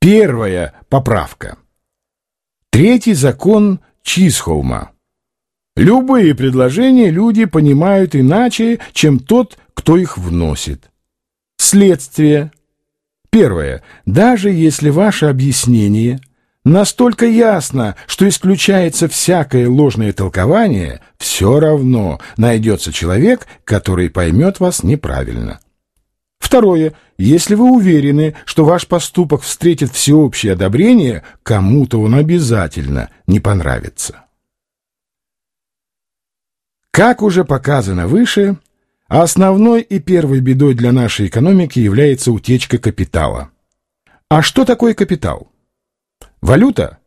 Первая поправка. Третий закон Чисхолма. Любые предложения люди понимают иначе, чем тот, кто их вносит. Следствие. Первое. Даже если ваше объяснение настолько ясно, что исключается всякое ложное толкование, все равно найдется человек, который поймет вас неправильно. Второе. Если вы уверены, что ваш поступок встретит всеобщее одобрение, кому-то он обязательно не понравится. Как уже показано выше, основной и первой бедой для нашей экономики является утечка капитала. А что такое капитал? Валюта?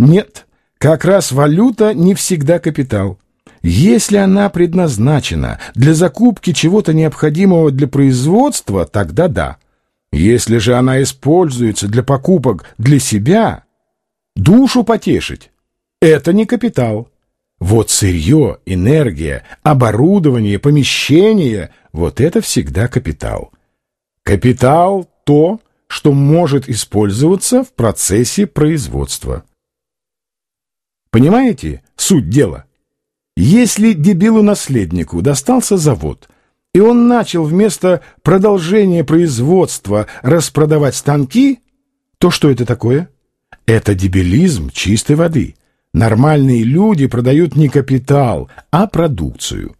Нет, как раз валюта не всегда капитал. Если она предназначена для закупки чего-то необходимого для производства, тогда да. Если же она используется для покупок для себя, душу потешить, это не капитал. Вот сырье, энергия, оборудование, помещение – вот это всегда капитал. Капитал – то, что может использоваться в процессе производства. Понимаете суть дела? Если дебилу-наследнику достался завод, и он начал вместо продолжения производства распродавать станки, то что это такое? Это дебилизм чистой воды. Нормальные люди продают не капитал, а продукцию.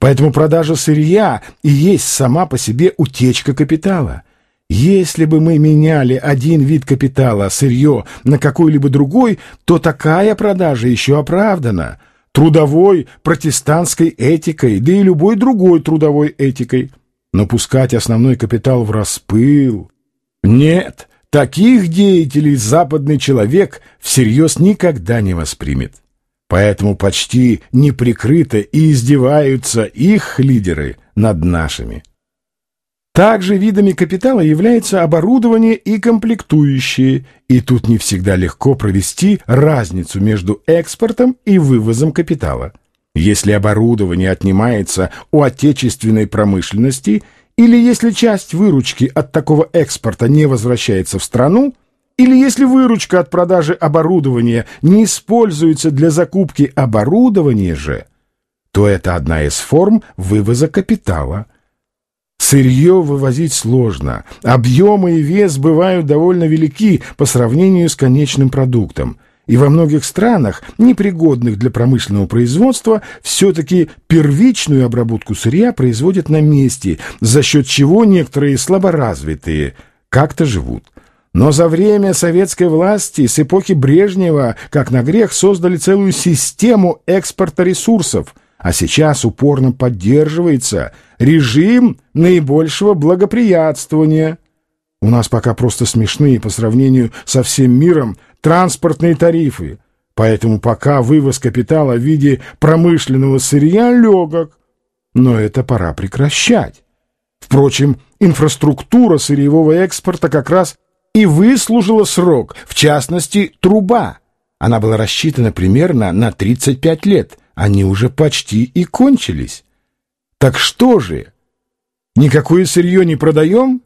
Поэтому продажа сырья и есть сама по себе утечка капитала. Если бы мы меняли один вид капитала, сырье, на какой-либо другой, то такая продажа еще оправдана – трудовой протестантской этикой, да и любой другой трудовой этикой. Но пускать основной капитал в распыл... Нет, таких деятелей западный человек всерьез никогда не воспримет. Поэтому почти неприкрыто и издеваются их лидеры над нашими. Также видами капитала является оборудование и комплектующие, и тут не всегда легко провести разницу между экспортом и вывозом капитала. Если оборудование отнимается у отечественной промышленности или если часть выручки от такого экспорта не возвращается в страну, или если выручка от продажи оборудования не используется для закупки оборудования же, то это одна из форм вывоза капитала – Сырье вывозить сложно, объемы и вес бывают довольно велики по сравнению с конечным продуктом. И во многих странах, непригодных для промышленного производства, все-таки первичную обработку сырья производят на месте, за счет чего некоторые слаборазвитые как-то живут. Но за время советской власти с эпохи Брежнева, как на грех, создали целую систему экспорта ресурсов – а сейчас упорно поддерживается режим наибольшего благоприятствования. У нас пока просто смешные по сравнению со всем миром транспортные тарифы, поэтому пока вывоз капитала в виде промышленного сырья легок, но это пора прекращать. Впрочем, инфраструктура сырьевого экспорта как раз и выслужила срок, в частности, труба. Она была рассчитана примерно на 35 лет – они уже почти и кончились. Так что же? Никакое сырье не продаем?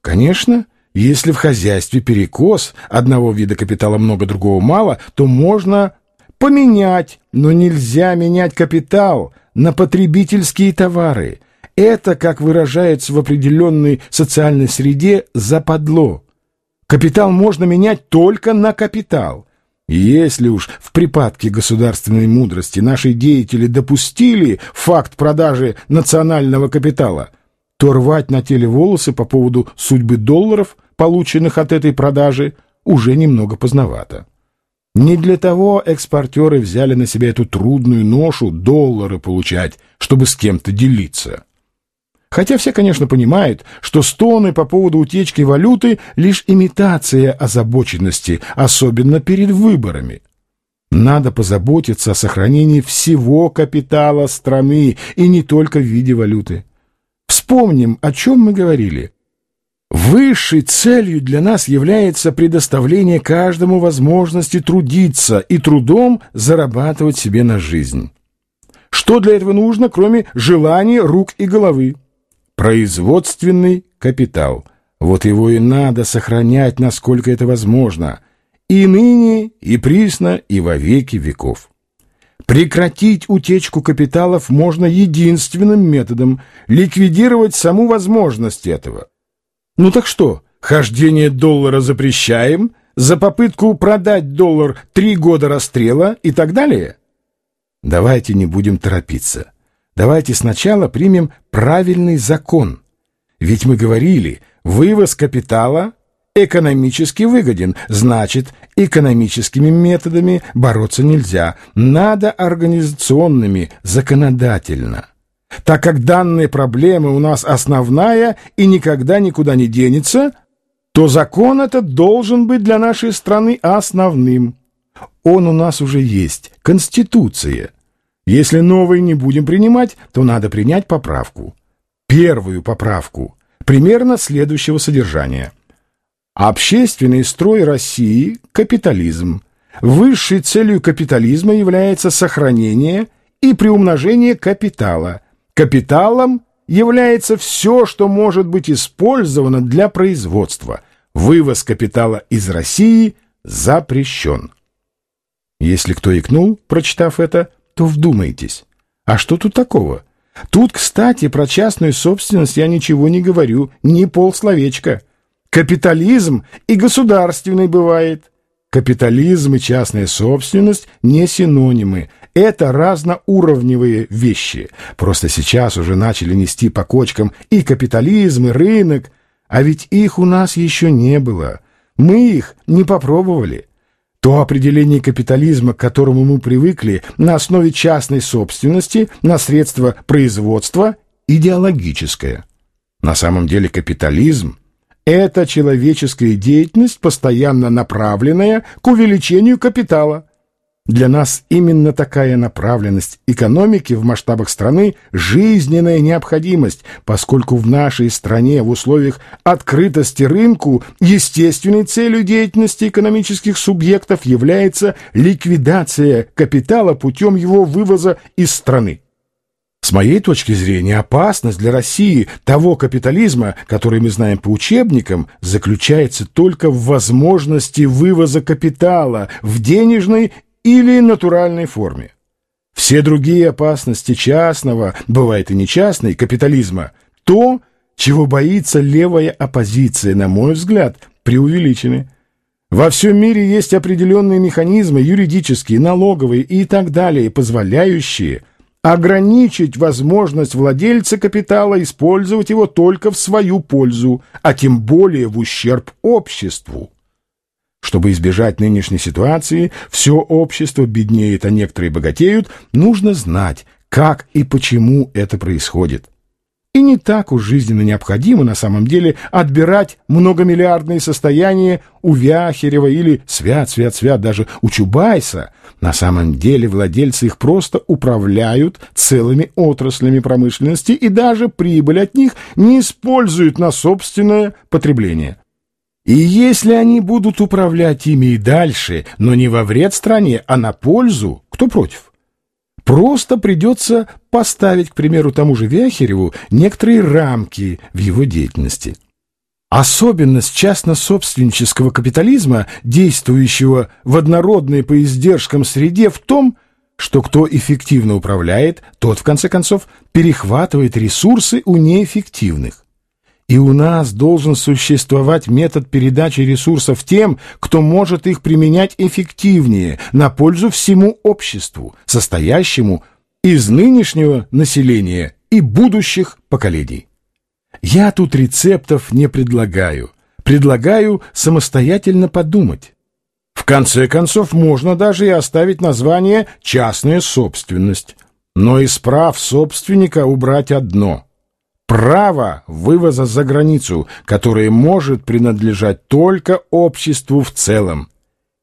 Конечно, если в хозяйстве перекос, одного вида капитала много, другого мало, то можно поменять, но нельзя менять капитал на потребительские товары. Это, как выражается в определенной социальной среде, западло. Капитал можно менять только на капитал – если уж в припадке государственной мудрости наши деятели допустили факт продажи национального капитала, то рвать на теле волосы по поводу судьбы долларов, полученных от этой продажи, уже немного поздновато. Не для того экспортеры взяли на себя эту трудную ношу доллары получать, чтобы с кем-то делиться. Хотя все, конечно, понимают, что стоны по поводу утечки валюты — лишь имитация озабоченности, особенно перед выборами. Надо позаботиться о сохранении всего капитала страны и не только в виде валюты. Вспомним, о чем мы говорили. Высшей целью для нас является предоставление каждому возможности трудиться и трудом зарабатывать себе на жизнь. Что для этого нужно, кроме желания рук и головы? Производственный капитал. Вот его и надо сохранять, насколько это возможно, и ныне, и присно, и во веки веков. Прекратить утечку капиталов можно единственным методом – ликвидировать саму возможность этого. Ну так что, хождение доллара запрещаем, за попытку продать доллар три года расстрела и так далее? Давайте не будем торопиться. Давайте сначала примем правильный закон. Ведь мы говорили, вывоз капитала экономически выгоден, значит, экономическими методами бороться нельзя, надо организационными, законодательно. Так как данная проблема у нас основная и никогда никуда не денется, то закон этот должен быть для нашей страны основным. Он у нас уже есть, Конституция. Если новый не будем принимать, то надо принять поправку. Первую поправку, примерно следующего содержания – Общественный строй России – капитализм. Высшей целью капитализма является сохранение и приумножение капитала. Капиталом является все, что может быть использовано для производства. Вывоз капитала из России запрещен. Если кто икнул, прочитав это, то вдумайтесь. А что тут такого? Тут, кстати, про частную собственность я ничего не говорю, ни полсловечка – Капитализм и государственный бывает. Капитализм и частная собственность не синонимы. Это разноуровневые вещи. Просто сейчас уже начали нести по кочкам и капитализм, и рынок. А ведь их у нас еще не было. Мы их не попробовали. То определение капитализма, к которому мы привыкли на основе частной собственности на средства производства, идеологическое. На самом деле капитализм это человеческая деятельность, постоянно направленная к увеличению капитала. Для нас именно такая направленность экономики в масштабах страны – жизненная необходимость, поскольку в нашей стране в условиях открытости рынку естественной целью деятельности экономических субъектов является ликвидация капитала путем его вывоза из страны. С моей точки зрения, опасность для России того капитализма, который мы знаем по учебникам, заключается только в возможности вывоза капитала в денежной или натуральной форме. Все другие опасности частного, бывает и нечастной, капитализма, то, чего боится левая оппозиция, на мой взгляд, преувеличены. Во всем мире есть определенные механизмы, юридические, налоговые и так далее, позволяющие – ограничить возможность владельца капитала использовать его только в свою пользу, а тем более в ущерб обществу. Чтобы избежать нынешней ситуации, все общество беднеет, а некоторые богатеют, нужно знать, как и почему это происходит. И не так уж жизненно необходимо на самом деле отбирать многомиллиардные состояния у Вяхерева или свят-свят-свят даже у Чубайса. На самом деле владельцы их просто управляют целыми отраслями промышленности и даже прибыль от них не используют на собственное потребление. И если они будут управлять ими и дальше, но не во вред стране, а на пользу, кто против? Просто придется поставить, к примеру, тому же Вяхереву некоторые рамки в его деятельности. Особенность частно-собственнического капитализма, действующего в однородной по издержкам среде, в том, что кто эффективно управляет, тот, в конце концов, перехватывает ресурсы у неэффективных. И у нас должен существовать метод передачи ресурсов тем, кто может их применять эффективнее, на пользу всему обществу, состоящему из нынешнего населения и будущих поколений. Я тут рецептов не предлагаю, предлагаю самостоятельно подумать. В конце концов, можно даже и оставить название «частная собственность», но из прав собственника убрать одно – право вывоза за границу, которое может принадлежать только обществу в целом,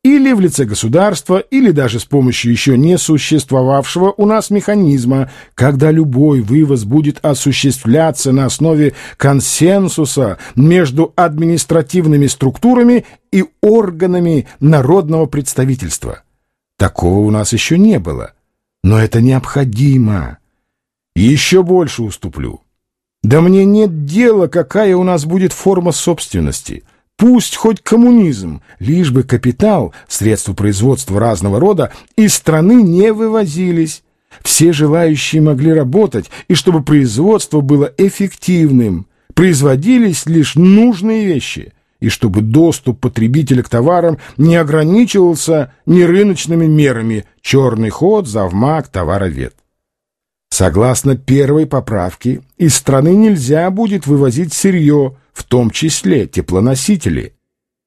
или в лице государства, или даже с помощью еще не существовавшего у нас механизма, когда любой вывоз будет осуществляться на основе консенсуса между административными структурами и органами народного представительства. Такого у нас еще не было, но это необходимо. Еще больше уступлю. Да мне нет дела, какая у нас будет форма собственности. Пусть хоть коммунизм, лишь бы капитал, средства производства разного рода, из страны не вывозились. Все желающие могли работать, и чтобы производство было эффективным, производились лишь нужные вещи, и чтобы доступ потребителя к товарам не ограничивался ни рыночными мерами «черный ход», «завмак», «товаровед». Согласно первой поправке, из страны нельзя будет вывозить сырье, в том числе теплоносители.